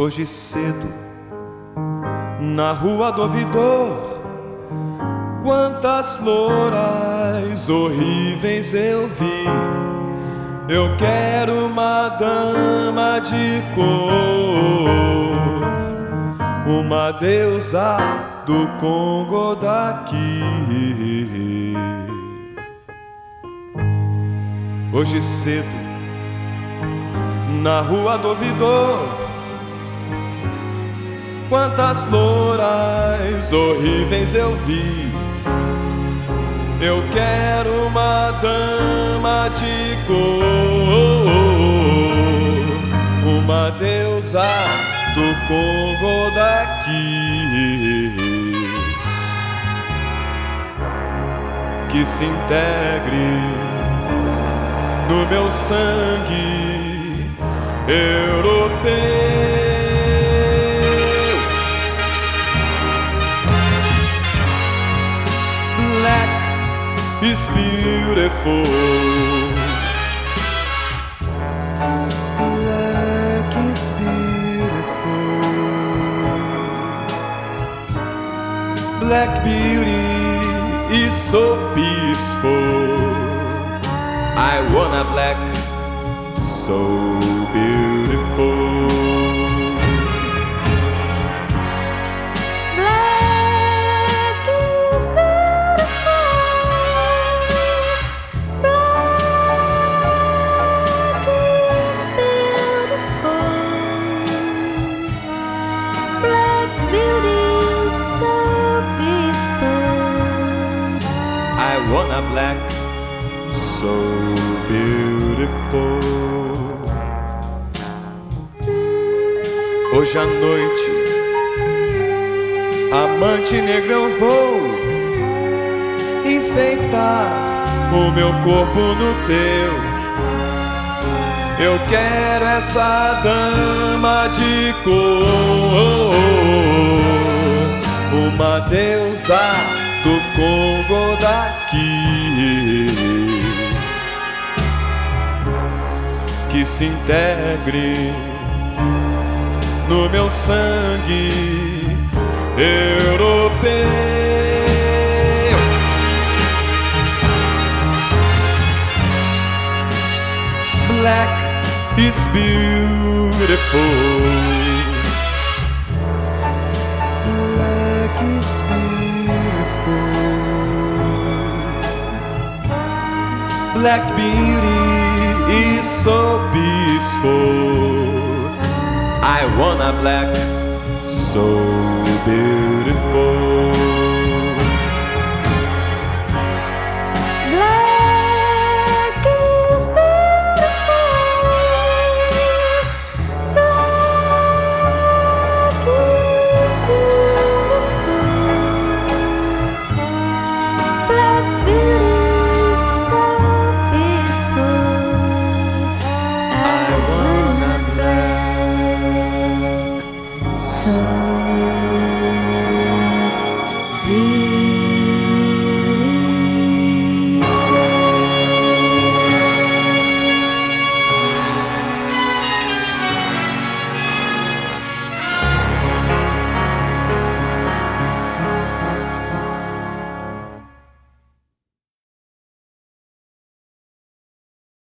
Hoje cedo, na rua do ouvidor, quantas louras horríveis eu vi. Eu quero uma dama de cor, uma deusa do Congo daqui. Hoje cedo, na rua do ouvidor Quantas louras horríveis eu vi. Eu quero uma dama de cor, uma deusa do Congo daqui, que se integre no meu sangue europeu. Is beautiful. Black beauty is so peaceful. I want a black so beautiful. Wanna black so beautiful. Hoje à noite, amante negra, eu vou enfeitar o meu corpo no teu. Eu quero essa dama de cor, uma deusa do Congo daqui que se integre no meu sangue europeu. Black is beautiful. Black beauty is so peaceful. I want a black so beautiful.